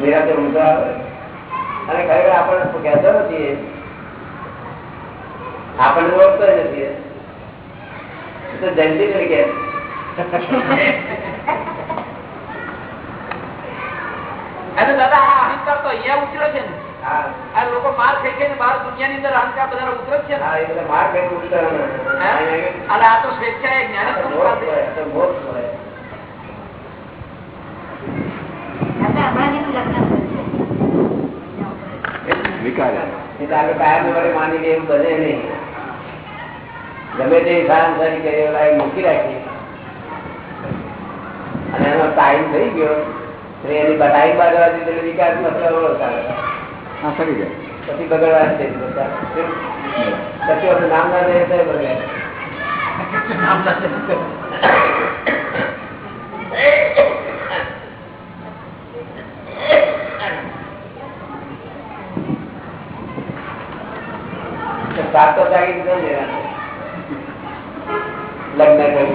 નિરાતે ઊંઘો આવે? અને ખરેખર આપણે કહેતો નથી આપણને ઓળખતો નથી તો તરીકે. અહંકાર તો અહિયાં ઉતરે છે ને. આ લોકો માર ખાઈ ખાઈને બહાર દુનિયાની અંદર અહંકાર બધા ઉતરે છે ને. એ માર કઈ ઉઠતા હે? અને આ તો સ્વેચ્છાએ જ્ઞાની સ્વરૂપ પાસે મોક્ષ હોય આપણે હમણાં લગ્ન વિકાર એટલે આપણે કાયમ વડે માની લઈએ એવું બને નહીં. ગમે તે સારામાં સારી કરી ઓલા એ મૂકી રાખી. અને એનો ટાઈમ થઈ ગયો. તો એની ટાઈમ એટલે વિકાસ મતલબ ઓળો ચાલે. હા સરી જાય પછી બગડવા છે પછી આપણે નામ ના બગડે સાત જાગી. લગ્ન કર્યું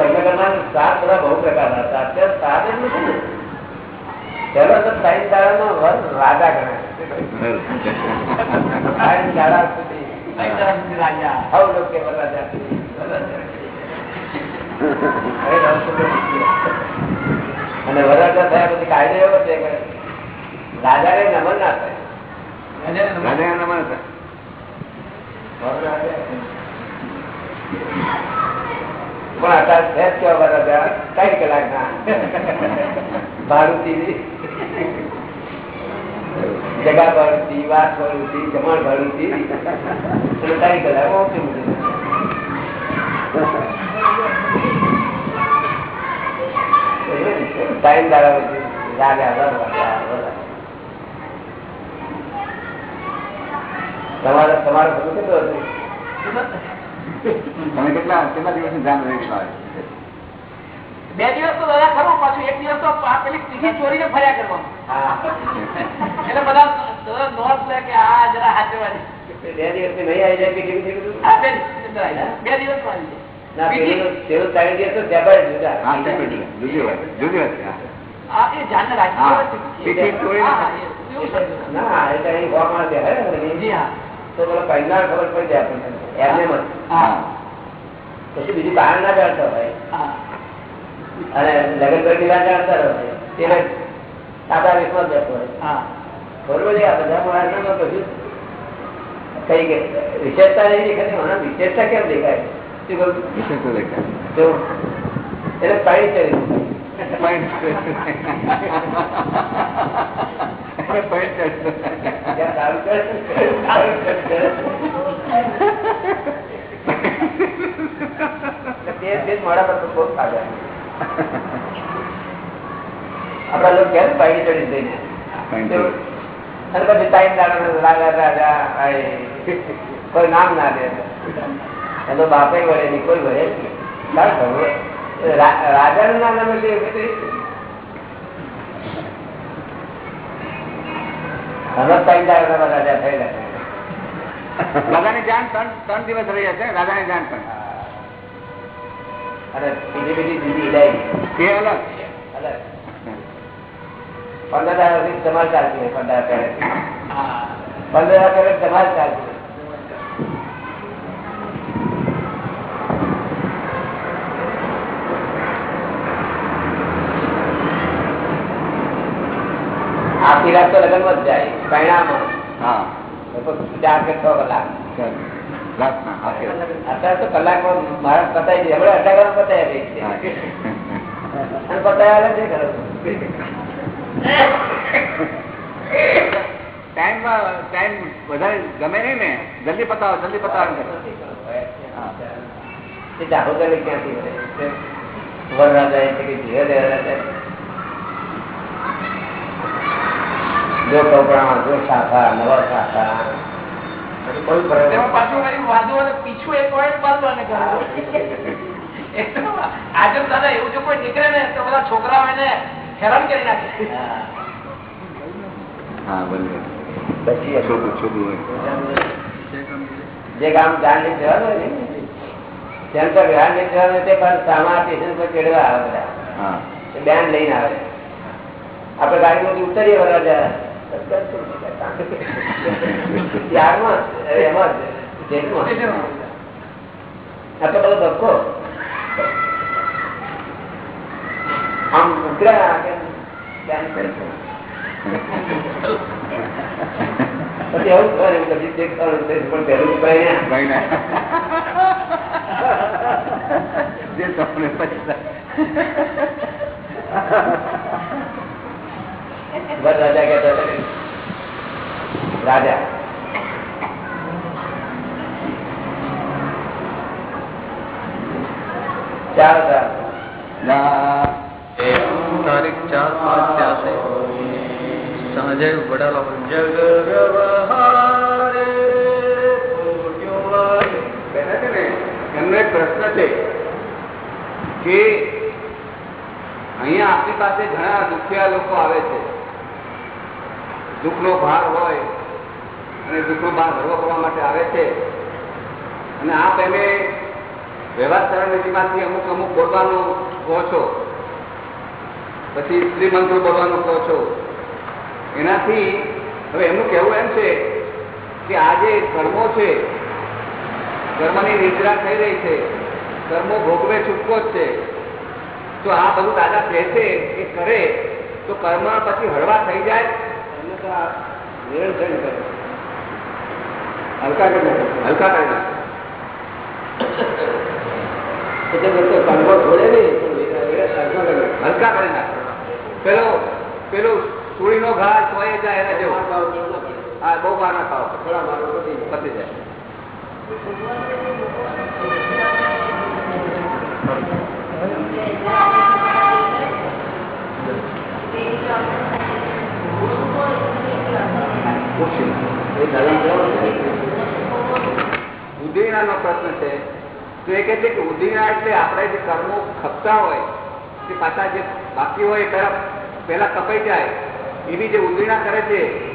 લગ્ન કરનાર સાત બધા બહુ પ્રકારના હતા. અત્યારે સાત જ નથી ને. પેલો તો સાઈન દાડાનો વર રાજા ગણાય. રાજા. હવ લોકો વરરાજા. હવે નવસો અને વરરાજા થયા પછી કાયદો એવો છે કે રાજા ને નમન ના થાય રાજા નમન પણ અત્યારે છે જ કેવા વરરાજા કઈ જગા ભાડુતી વાત ભાડુતી જમણ ભાડુતી અને કઈ કલાક ઓછી ટાઈમ દાડા. તમારે તમારે કેટલું કેટલા દિવસની ધ્યાન રહી ગયેલા બે દિવસ તો દાદા ખરું પાછું એક દિવસ તો પેલી ત્રીજી ચોરીને ફર્યા કરવાનું. એટલે બધા નોંધ લે કે આ જરા હાથેવાળી. બે દિવસ નહીં આવી જાય કે કેવી કેવી આ બે દિવસ આવી ના બીજી- કારણ જાણતો હોય. હા. અને લગન કરી ના જાણતા હોય તેને સાદા વિશ્વાસ જતો હોય. બરોબર છે આ બધા માણસોમાં કશું કઈ કે વિશેષતા નહીં દેખાતી મને વિશેષતા કેમ દેખાય શું કહું વિશેષતા દેખાય. તો એટલે પાણી ચડી. મારા પર બહુ ફાયદા આપડા લોકો કેમ પાણી ચડી જઈને? અને પછી ટાઈમ દાડો રાજા રાજા કોઈ નામ ના દે. એનો બાપે વળે નહીં કોઈ વળે નહીં. રાજા નું નામ દાડો રાજા થયેલા છે. રાજાની જાણ ત્રણ ત્રણ દિવસ રહી હશે રાજાની જાણ પણ. અને બીજી બીજી જુદી ઇલાઈ એ અલગ. અલગ. પંદર દાડા સુધી તમારે ચાલતી હોય પંદર કરે હા. પંદર કરે તમારે ચાલતી હોય આખી રાત તો લગ્નમાં જ જાય પરિણામમાં હા લગભગ ચાર કે છ કલાક ચાલ. રાતના આખી રાત. અત્યારે તો કલાકમાં મારા પતાવી દે હમણાં અડધા કલાક પતાવી દે પતાવ્યા છે ખરો ટાઈમમાં ટાઈમ વધારે ગમે નહીં ને જલ્દી પતાવો જલ્દી પતાવો એમ કરે. એ દાહોદર ક્યાંથી વળે? વરરાજા એટલે કે ધીરે. જો કપડા જો શાખા નવા શાખા છોકરાઓ એને હેરાન કરી નાખે. હા. હા પછી છોટું છોટું હોય. જે કામ જાણ જવાનું હોય ને સેન્ટર લઈ નીકળવા તે પણ સામા સ્ટેશન પર ચડવા આવે બધા. હા. એ બેન લઈને આવે. આપડે ગાડી માંથી ઉતરીએ વરરાજા. ત્યારમાં એમાં જ, જેટલું. આ તો બધો ધક્કો આમ ઉતર્યા આગળ બેન કરશે. પછી એવું કરે પછી દેખાડું પણ પહેલું ઉતરાય ને ભાઈ ના જે તમને પછી વર રાજા કહેતા હતા કે, રાજા. ચાર ચાર તારીખ ચાર પાંચ ત્યાંસે સાંજે વડાલા ને એમનો એક પ્રશ્ન છે કે અહીંયા આપણી પાસે ઘણા દુખિયા લોકો આવે છે. દુઃખનો ભાર હોય અને દુઃખનો ભાવ ભરવો કરવા માટે આવે છે. અને આપ એને વ્યવહાર શરણનીતિમાંથી અમુક અમુક બોલવાનું કહો છો. પછી સ્ત્રી મંત્ર બોલવાનું કહો છો. એનાથી હવે એમનું કહેવું એમ છે કે આ જે કર્મો છે કર્મની નિદ્રા થઈ રહી છે કર્મો ભોગવે છૂટકો જ છે. તો આ બધું દાદા કહે છે એ કરે, તો કર્મ પછી હળવા થઈ જાય. એમને તો આ નિરંતર કરે. હલકા કરી હલકા કરી નાખે. એટલે બધો કર્મો છોડે નહીં વિરા- વિરા. હલકા કરી નાખે. પેલો પેલું સુળીનો ઘા સોય જાય એના જેવું. હા બહુ વાર ના ખાઓ થોડા મારો પતી જાય. પતી એ ધર્મ કેવો નો પ્રશ્ન છે. તો એ કહે છે કે ઉદીના એટલે આપણે જે કર્મો ખપતા હોય તે પાછા જે બાકી હોય એ પેલા કપાઈ જાય, એવી જે ઉદીના કરે છે,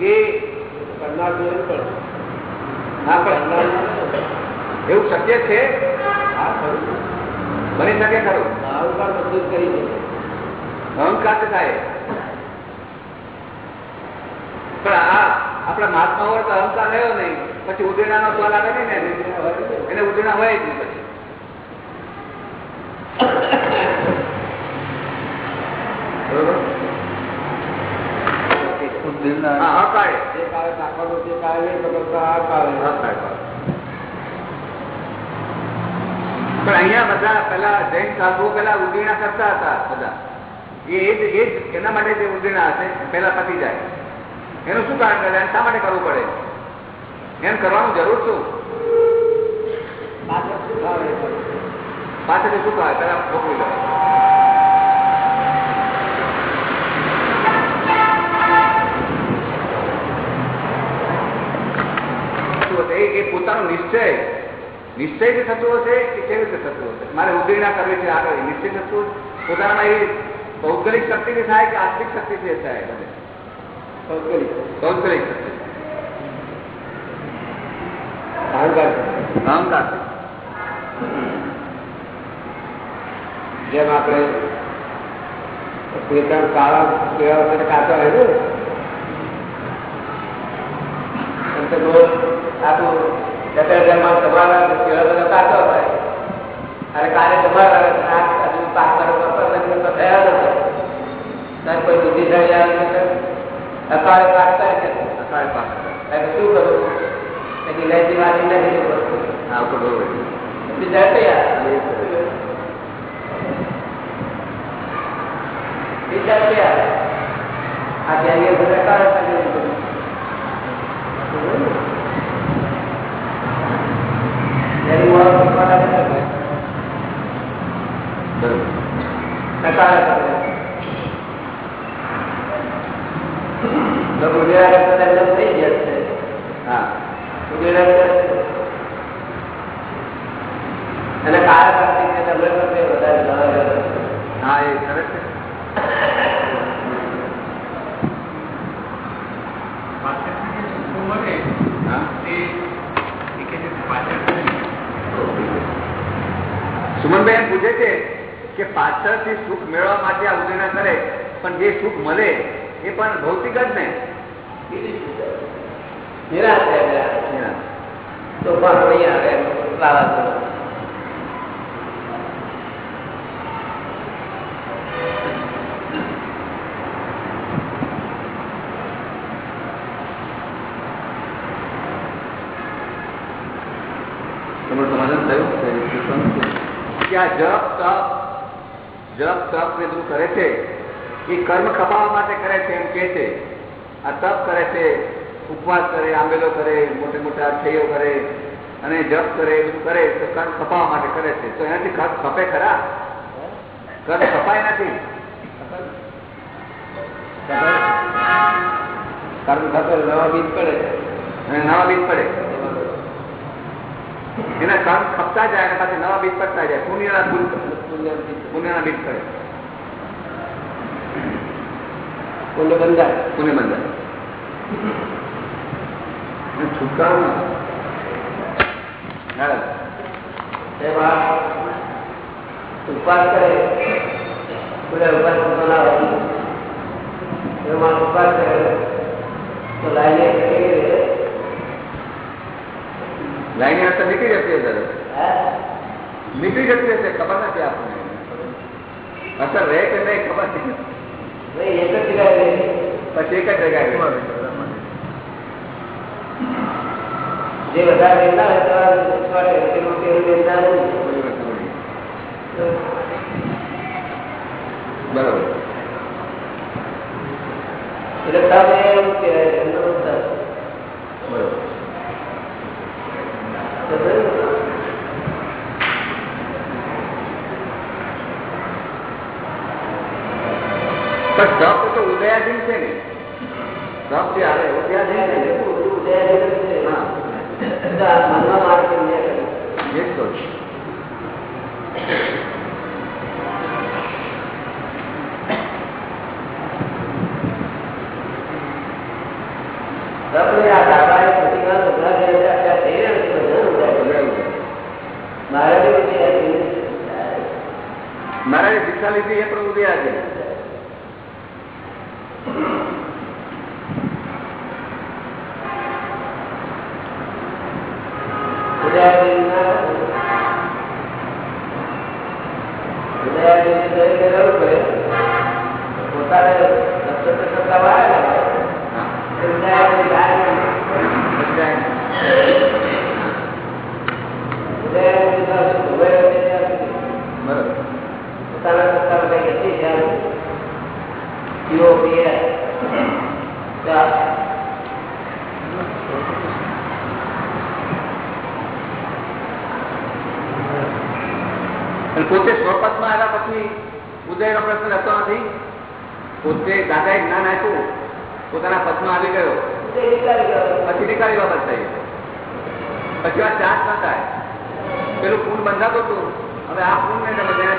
એ. એવું શક્ય છે? બની શકે ખરું? અહંકાર જ કરી અહંકાર થાય. પણ આ આપણા મહાત્મા હોય તો અહંકાર રહ્યો નહીં. પછી ઉદીનાનો સવાલ આવે નહીં ને, એને ઉદેડા હોય જ નહીં પછી. પણ અહિયાં બધા પેલા જૈન સાધુઓ પેલા ઉદીણા કરતા હતા બધા. એ જ એના માટે જે ઉદીણા હશે પેલા પતી જાય. એનું શું કારણ કરે શા માટે કરવું પડે? એમ કરવાનું જરૂર શું? પાછળ શું કહે પેલા મોકલી લે? એ- પોતાનો નિશ્ચય. નિશ્ચયથી થતું હશે કે કેવી રીતે થતું હશે? મારે ઉદીરણા કરવી છે આગળ. નિશ્ચય થતું પોતાના એ ભૌગોલિક શક્તિથી થાય કે આત્મિક શક્તિથી થાય? બધે ભૌગોલિક અહંકાર. અહંકાર. જેમ આપણે પેટર્ન કાળા કેવા વખતે કાચા હોય ને આખું જતરજનમાં તમારા કેળા બધા કાચા હોય. અને કાલે તમારા પાક કરવા તો થયા જ કોઈ બુદ્ધિશાળી આવી છે અકાળે કાઢતા છે અકાળ પાક એટલે શું કરવું એટલે ઇલાયચી વાળી નથી કરવું આ ઉપર બરોબર એટલે જાય યાર વિચાર છે યાર. આ કેરીઓ બધા કાળા કાઢી દીધું. કેરી વાળો પકવાડા નથી ભાઈ. બરોબર આ કાળા કાઢી દીધું. તો ગુજરાત કરતા ડેવલપ થઈ ગયા છે. હા ગુજરાત અને. હા. એ સરસ સુમનભાઈ પૂછે છે કે પાછળથી સુખ મેળવવા માટે આ ઉદયના કરે પણ જે સુખ મળે એ પણ ભૌતિક જ ને? નિરાશ થઈ ગયા. તો પણ અહીંયા આવે વાવાઝોડું. તમારું સમાધાન થયું કે આ જપ તપ જપ તપ ને બધું કરે છે એ કર્મ ખપાવવા માટે કરે છે એમ કે છે આ તપ કરે છે ઉપવાસ કરે આંબેલો કરે મોટે મોટા અક્ષયો કરે અને જપ કરે બધું કરે તો કર્મ ખપાવવા માટે કરે છે. તો એનાથી કર્મ કપે ખરા? કર્મ કપાય નથી? કર્મ થતો નવા બીજ પડે. અને નવા બીજ પડે. એના કર્મ ખપતા જાય અને પાછી નવા બીજ પડતા જાય. પુણ્યના પુણ્યના બીજ પડે. પુણ્ય બંધાય પુણ્ય બંધન અને છુટકારો ના ના દાદા. એમાં ઉપવાસ કરે બધા ઉપવાસ કરતો ના હોય એમાં ઉપવાસ કરે તો લાઈને કેવી રીતે લાઈનની અસર નીકળી જતી હશે દાદા. હે? નીકળી જતી હશે ખબર નથી આપણને અસર રહે કે નહીં ખબર નથી પછી એક જ જગ્યાએ. જે વધારે વેચતા હોય તો છોડે તેમાં કેવું વેચતા બરાબર. એટલે તમે કહેવાય. બરાબર. પણ તપ તો ઉદયાધીન છે ને તપ જે આવે ઉદયાધીન છે ને. હા મનમાં મારે કેમ નહીં કરે? એ જ કહું છું. આપણે આ ધાબાએ પ્રતિકાર બધા જે હતા, અત્યારે થઈ રહ્યા નથી બધાનું ઉદાહરણ. બરાબર. મારે બી વિદ્યાર્થી મારા જે દીક્ષા લીધી એ પણ ઉદયાધીન ઉદયાધીનના you પછી આ ચાર્જ ના થાય. પેલું પૂન બંધાતું હતું હવે આ પૂન ને બંધાય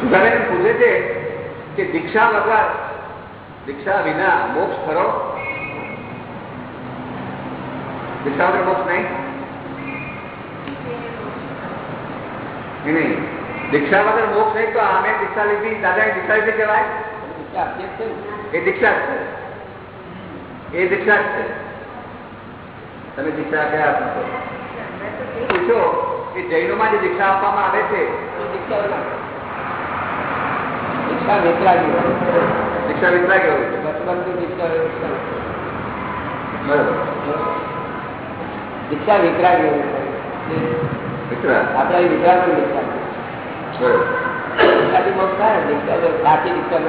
સુધારેન પૂછે છે કે દીક્ષા વગર દીક્ષા વિના મોક્ષ ખરો દીક્ષા વગર મોક્ષ નહીં? એ નહીં. દીક્ષા વગર મોક્ષ નહીં, તો અમે દીક્ષા લીધી દાદાએ દીક્ષા લીધી કહેવાય? દીક્ષા આપીએ જ છે ને. એ દીક્ષા જ છે. એ દીક્ષા જ છે. તમે દીક્ષા કયા આપો છો? પૂછો કે જૈનોમાં જે દીક્ષા આપવામાં આવે છે. એ દીક્ષા ના. દીક્ષા ના કેવું બચપનથી વ્યવસ્થા. બરાબર દીક્ષા. વિતરા આપણે દીક્ષા. સાચી દીક્ષા ને.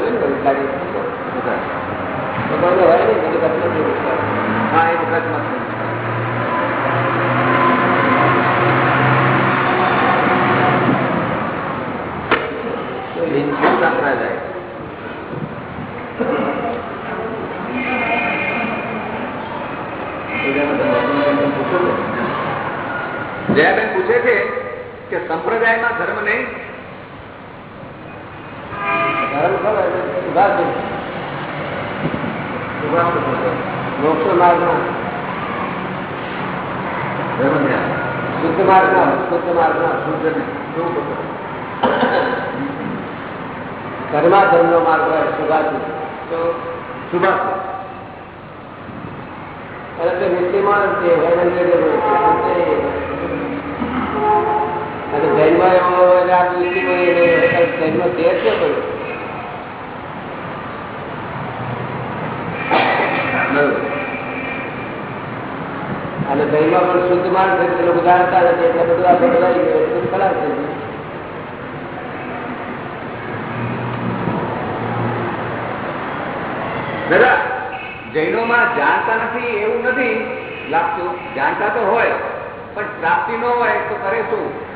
તો બહુ હોય ને હા એ છે. તો હિન્દુ સંપ્રદાય જયાબેન પૂછે છે કે સંપ્રદાયમાં ધર્મ નહીં ધર્મ ખરો એટલે સુભાષ મોક્ષ માર્ગમાં ધર્મ નહીં શુદ્ધ માર્ગમાં શુદ્ધ માર્ગમાં શુદ્ધ નહીં કેવું કહો? ધર્મા ધર્મનો માર્ગ હોય સુભાષ તો સુભાષ અને તે મુસ્લિમમાં તે હેવન રેડિયો અને જૈનમાં એવો અને દહીંમાં પણ શુદ્ધ માન છે એટલે બધા નથી, એટલે બધું આપણે બદલાઈ ગયું ખરાબ થઈ ગયું. દાદા જાણતા નથી, એવું નથી. લાગતું, જાણતા તો હોય, પણ પ્રાપ્તિ ન હોય તો કરે શું?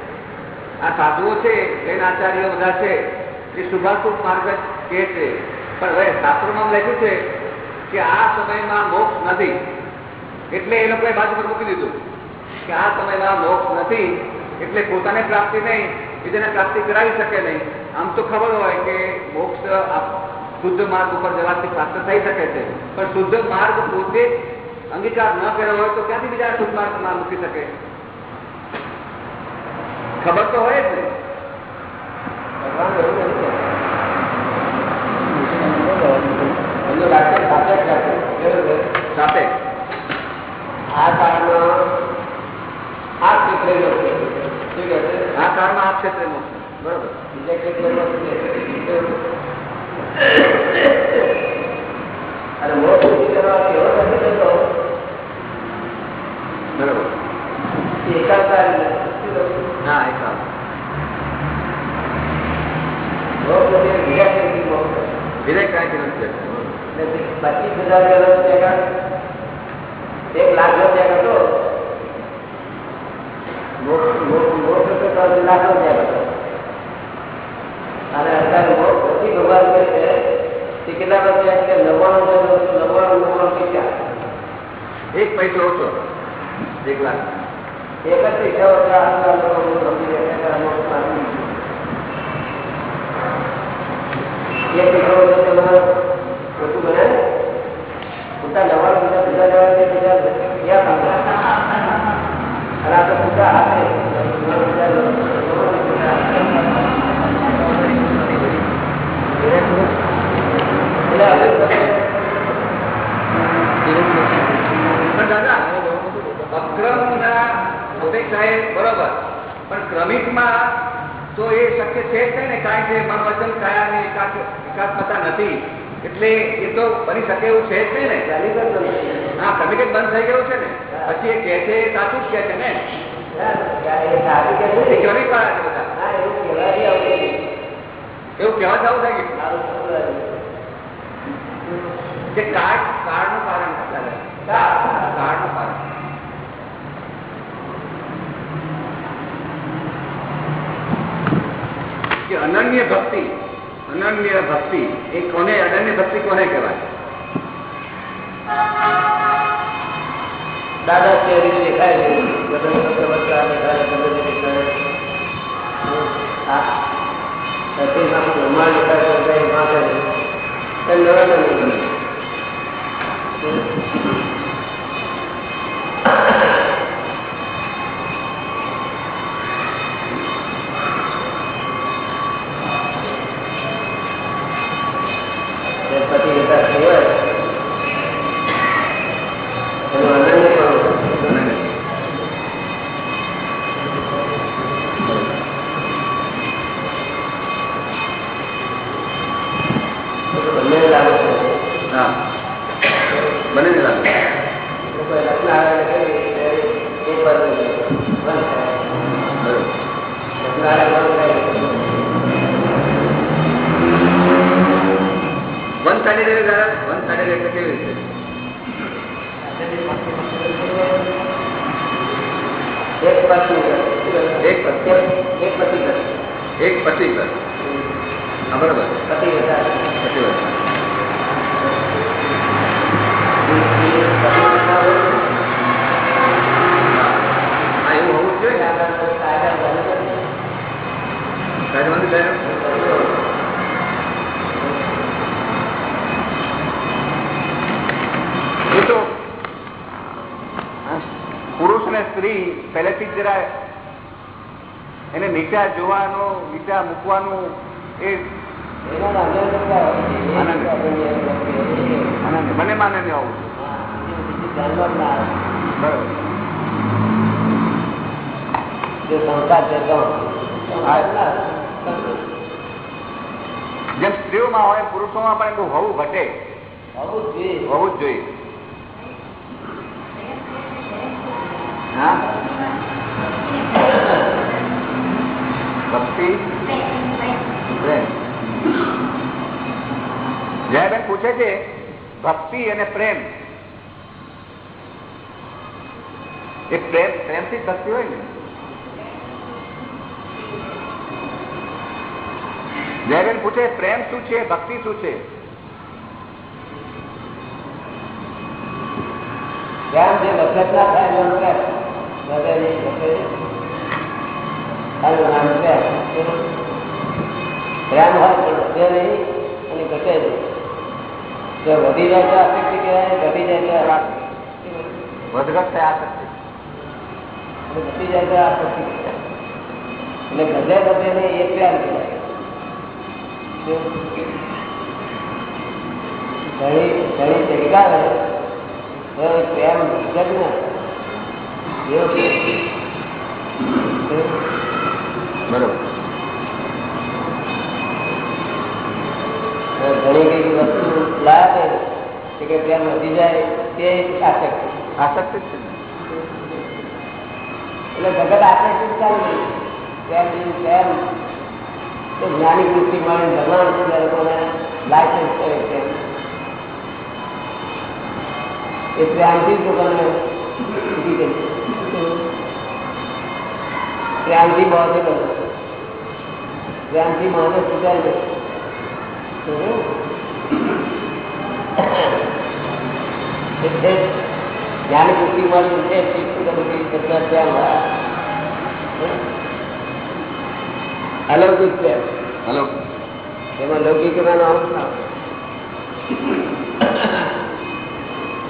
આ સાધુઓ છે જૈન આચાર્ય બધા છે, એ શુભાશુભ માર્ગ કે છે. પણ હવે શાસ્ત્રોમાં લખ્યું છે કે આ સમયમાં મોક્ષ નથી. એટલે એ લોકોએ બાજુ પર મૂકી દીધું કે આ સમયમાં મોક્ષ નથી, એટલે પોતાને પ્રાપ્તિ નહીં, બીજાને પ્રાપ્તિ કરાવી શકે નહીં. આમ તો ખબર હોય કે મોક્ષ શુદ્ધ માર્ગ ઉપર જવાથી પ્રાપ્ત થઈ શકે છે. પણ શુદ્ધ માર્ગ પોતે અંગીકાર ન કર્યો હોય તો ક્યાંથી બીજા શુદ્ધ માર્ગમાં મૂકી શકે? ખબર તો હોય જ. કેવું છે? આ કાળમાં આ ક્ષેત્રે? આ કાળમાં આ ક્ષેત્રે બરોબર બીજા ક્ષેત્રમાં. અને મોક્ષ સિદ્ધિ કરવાથી એવો નથી થતો બરોબર કે એકાકાર નથી. શું કહ્યું? હા એ કાળ મોક્ષ એટલે બીજા ક્ષેત્રથી મોક્ષ. વિવેક કાંઈથી નથી જતો. એટલે પચીસ હજાર રૂપિયા એક લાખ રૂપિયા હતો તો લાખ રૂપિયા હતો અને અત્યારે પછી ભગવાન કહે છે કે કેટલા રૂપિયા કે એક પૈસો ઓછો એક લાખ એક જ પૈસા ઓછા કે. એક પૈસા ઓછો તો મને ઓછું બને ને પૂરતા નવ્વાણું પૈસા બીજા લેવા છે બીજા ક્યાં અને આ તો પૂરતા હાથે નવ્વાણું પૈસા નવ્વાણું પૈસા. એટલે હવે તમે પણ દાદા અક્રમના બરોબર પણ ક્રમિકમાં તો એ શક્ય છે જ નહીં ને છે મન વચન કાયાની એકાત એકાત્મતા નથી એટલે એ તો બની શકે એવું છે જ નહીં ને. હા તમે જ બંધ થઈ ગયું છે ને. પછી એ કે છે એ સાચું જ કે છે ને. વાળા છે બધા? એવું કેવા કહેવા જવું થાય કે? કાર્ડ કાર્ડનું કારણ કાર્ડનું કારણ. કે અનન્ય ભક્તિ. અનન્ય ભક્તિ. એ કોને અનન્ય ભક્તિ કોને કહેવાય? દાદા ચહેરી દેખાય છે. દેખાય દેખાય જરા એને નીચા જોવાનું નીચા મૂકવાનું એ મને માને ને આવું. જેમ સ્ત્રીઓમાં હોય પુરુષોમાં પણ એનું હોવું ઘટે. હોવું જ જોઈએ. હોવું જ જોઈએ. હા? પ્રેમ. જયાબેન પૂછે છે, ભક્તિ અને પ્રેમ. એ પ્રેમ, પ્રેમથી ભક્તિ હોય ને. જયબેન પૂછે, પ્રેમ શું છે, ભક્તિ શું છે? પ્રેમ જે વખત ના થાય વધે. ખાલી નામ પ્રેમ. હોય પણ વધે નહીં અને ઘટે નહીં. જો વધી જાય તો આસક્તિ કહેવાય ઘટી જાય તો આસક્તિ. વધઘટ થાય આ ઘટી જાય તો આસક્તિ. એટલે ગધે બધે નહીં એ પ્રેમ કહેવાય ઘણી ઘણી એ પ્રેમ જગ ને એવો બરોબર ઘણી કઈ વસ્તુ લાવે છે કે પ્રેમ વધી જાય તે આસક્તિ આસક્તિ જ છે ને એટલે જગત આસક્તિ ચાલુ પ્રેમ જેવું પ્રેમ તો જ્ઞાની વૃત્તિ મળે ભગવાન સુંદર લોકોને લાયસન્સ કરે છે એ પ્રેમથી જ લોકોને ઊભી કરી પ્રેમથી બહુ પ્રેમથી માણસ સુધારી એટલે જ્ઞાની વૃત્તિ મળી છે બધી બધા પ્રેમ અલૌકિક છે. હલો એમાં લૌકિક એનો અંશ ના.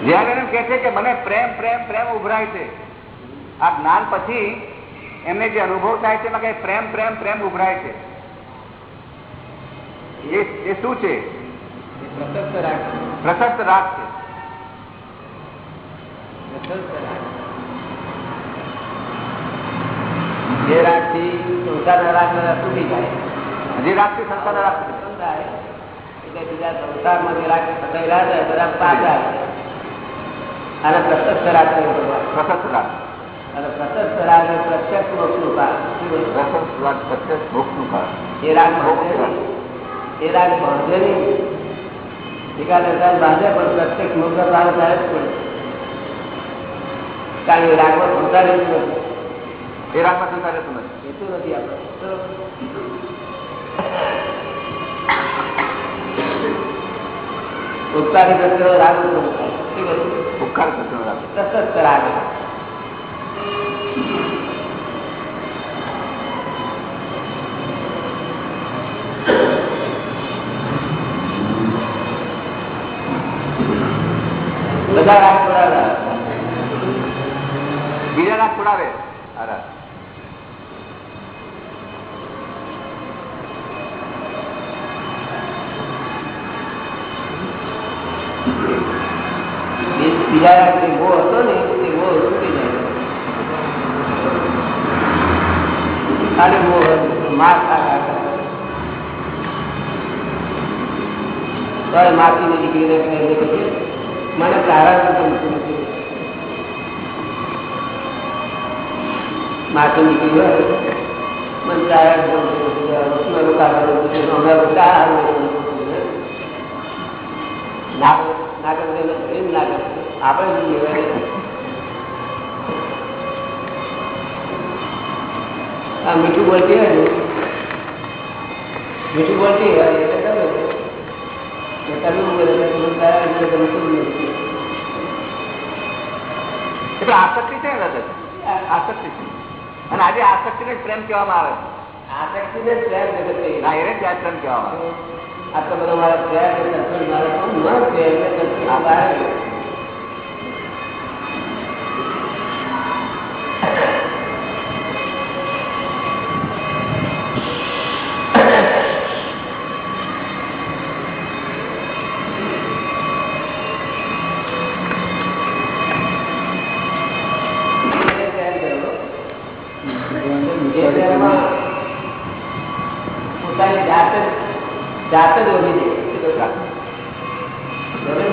જ્યારે એમ કે છે કે મને પ્રેમ પ્રેમ પ્રેમ ઉભરાય છે. આ જ્ઞાન પછી એમને જે અનુભવ થાય છે એમાં કઈ પ્રેમ પ્રેમ પ્રેમ ઉભરાય છે. એ એ શું છે એ પ્રશસ્ત રાગ છે. પ્રશસ્ત રાગ છે પ્રશસ્ત રાગ. જે રાગથી સંસારના રાગ બધા તૂટી જાય હજી રાગથી સંસાર રાગ છે. સંતાય એટલે બીજા સંસારમાં જે રાગ સંતાયેલા છે બધા પાછા આવે. આને પ્રશસ્ત રાગ કહ્યું ભગવાન. પ્રશસ્ત રાગ અને પ્રશસ્ત રાગ એ પ્રત્યક્ષ મોક્ષનું કારણ. શું બોલ્યું? પ્રશસ્ત રાગ પ્રત્યક્ષ મોક્ષનું કારણ એ રાગ બાંધે નહીં. એ રાગ બાંધે નહીં. એકાદ એકાદ બાંધે પણ પ્રત્યેક મુદ્દો રાગ થાય જ પડે. કારણ કે એ રાગમાં સંસાર જ નથી. એ રાગમાં સંસાર રહેતું નથી. હેતુ નથી આપણે. ઉપકારી પ્રત્યેનો રાગ? ઉપકાર સત્યનો રાગ. સતત રાગ. બધા રાગ છોડાવે. બીજા રાગ છોડાવે. બીજા રાગ જે હતો ને મોહ છૂટી જાય. ખાલી મોહ માર ખા ખા કરે. તો મને તારા ગમતું નથી. માથું હોય મને તારા ગમતું નથી. કરવું છે અમે રોકા ના ના કરે ના કરે આપણે આ મીઠું બોલતી હોય મીઠું બોલતી હોય એટલે આસક્તિ છે ને આસક્તિ છે. અને આજે આસક્તિ ને પ્રેમ કહેવામાં આવે આસક્તિ ને પ્રેમ જગત. ના એને ત્યાં આ પ્રેમ કહેવામાં આવે આટલો બધો મારા પ્રેમ મારો શું ન છે એટલે સંતોષ બહાર. જાતે જ ઓછી દે બરોબર ને?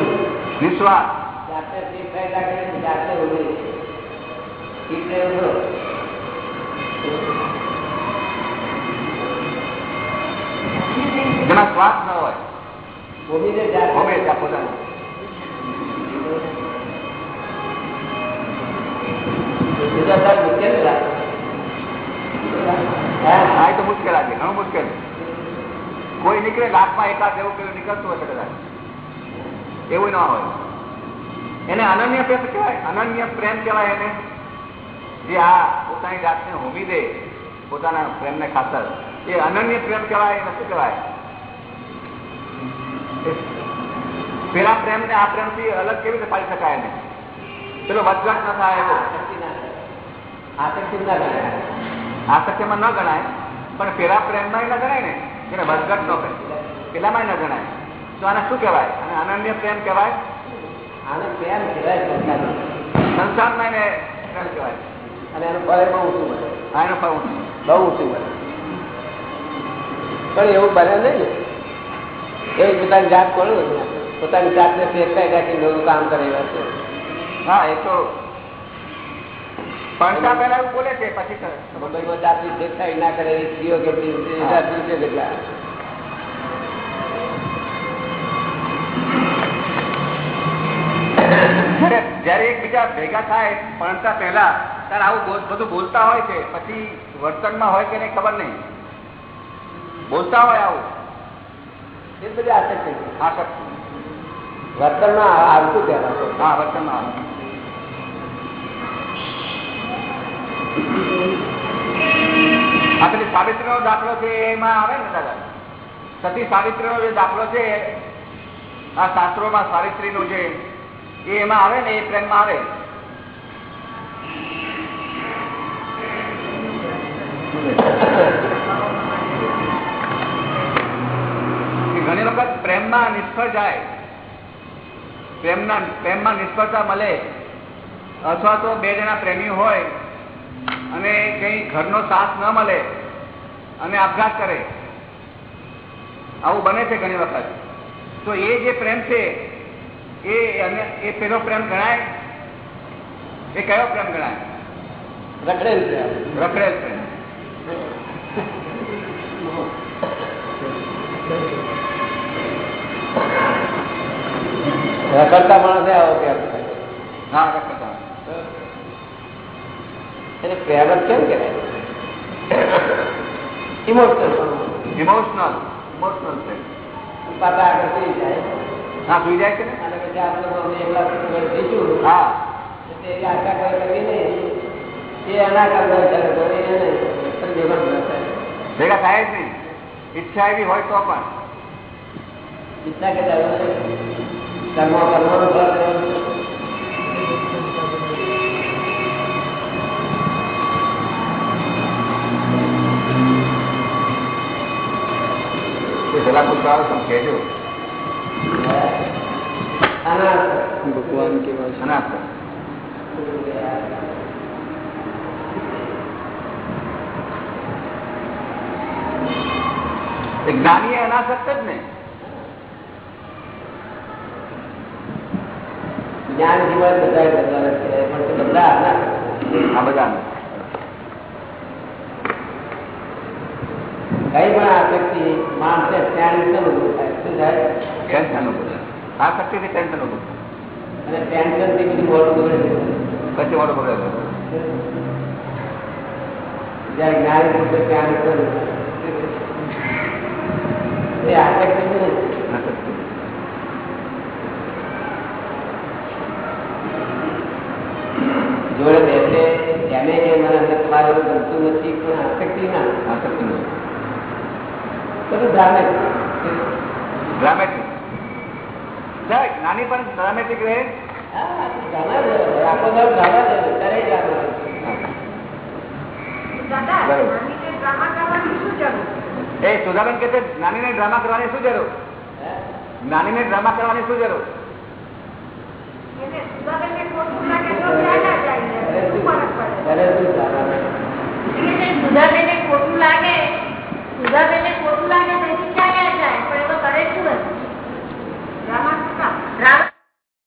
નિસ્વાર્થ જાતે જે ફાયદા કરે છે, જાતે ઓછી દે એટલે એવું કરો. જેમાં સ્વાર્થ ન હોય હોમે ત્યાં પોતાનું. એ તો મુશ્કેલ છે. હા. તો મુશ્કેલ આજે ઘણું મુશ્કેલ. કોઈ નીકળે લાખમાં એકાદ એવું પેલું નીકળતું હશે કદાચ. એવું ન હોય. એને અનન્ય પ્રેમ કહેવાય અનન્ય પ્રેમ કહેવાય એને. જે આ પોતાની જાતને હોમી દે પોતાના પ્રેમને ખાતર. એ અનન્ય પ્રેમ કહેવાય નથી કહેવાય? પેલા પ્રેમ ને આ પ્રેમથી અલગ કેવી રીતે પાડી શકાય ને પેલો વધઘટ ન થાય એવો. આસક્તિ ના. આસક્તિ ના કરે. આસક્તિમાં ન ગણાય પણ પેલા પ્રેમમાં ન ગણાય ને એને વધઘટ ન કરે પેલામાં ન ગણાય. તો આને શું કહેવાય? અને અનન્ય પ્રેમ કહેવાય? આને પ્રેમ કહેવાય. સંસારમાં. એને પ્રેમ કહેવાય. અને એનું ફળ બહુ ઊંચું મળે. આ એનું ફળ ઊંચું બહુ ઊંચું મળે. પણ એવું બને નહીં. એવું પોતાની જાત કોણ પોતાની જાતને ફેરકાઈ રાખી નવું કામ કરે એવા છે. હા એ તો પડતા પહેલા બોલે છે પછી મુંબઈમાં જાતની ફેરકાઈ ના કરે એવી સ્ત્રીઓ કેટલી એના કેટલા. જ્યારે જ્યારે એકબીજા ભેગા થાય ભણતા પહેલા ત્યારે આવું બધું બોલતા હોય છે પછી વર્તનમાં હોય કે નહીં ખબર નહીં. બોલતા હોય આવું. એ બધી આસક્તિ છે. વર્તનમાં આવતું કહેવાય હા વર્તનમાં આવે. આ સાવિત્રી નો દાખલો છે એમાં આવે ને દાદા? સતી સાવિત્રી નો જે દાખલો છે આ શાસ્ત્રોમાં સાવિત્રી નો જે એ એમાં આવે ને એ પ્રેમમાં આવે? કે પ્રેમમાં નિષ્ફળ જાય પ્રેમના પ્રેમમાં નિષ્ફળતા મળે. અથવા તો બે જણા પ્રેમી હોય અને કઈ ઘરનો સાથ ન મળે અને આપઘાત કરે. આવું બને છે ઘણી વખત. તો એ જે પ્રેમ છે એ એ પેલો પ્રેમ ગણાય? એ કયો પ્રેમ ગણાય? રખડેલ પ્રેમ રખડેલ પ્રેમ. રખડતા માણસે આવો પ્રેમ થાય હા રખડતા એને પ્રેમ જ કેમ કહેવાય ઇમોશનલ ઇમોશનલ ઇમોશનલ પ્રેમ પાછા આગળ થઈ જાય હા સુઈ જાય છે ને અને પછી આપણે અમે એકલા સુગર થઈશું હા એટલે એવી આશા કોઈ કરવી નહીં એ એના કરતા છે તો એને ભેગો જ ન થાય ભેગા થાય જ નહીં ઈચ્છા એવી હોય તો પણ ઈચ્છા કે જાય કર્મ કર્મનું ફળ પેલા પૂછવા તમે કહેજો ભગવાન કેવા અનાથ જ્ઞાની અનાસક્ત જ ને જ્ઞાન જીવન બધા બધા છે પણ તે બધા આ બધા કઈ પણ આસક્તિ માણસે ટેન્શન ઉભું થાય. શું થાય? ટેન્શન ઉભું આ શક્તિથી ટેન્શન ઉભું અને ટેન્શનથી બધું મોડું બગડે પછી મોટો પકડે જયારે જ્ઞાન પુરુષે ટેન્શન એ આસક્તિ નહીં જોડે બેસે એને કે મને અંદર તમારે નથી પણ આસક્તિ ના. આ શક્તિ નું બધું જાણે ડ્રામેટિક નાની પણ ડ્રામેટિક રહે. આખો. નાની જે ડ્રામા કરવાની શું જરૂર? એ સુધાબેન કે છે નાનીને ડ્રામા કરવાની શું જરૂર? હે? નાનીને ડ્રામા કરવાની શું જરૂર? સુધાબેને ખોટું લાગે સુધાબેને ખોટું લાગે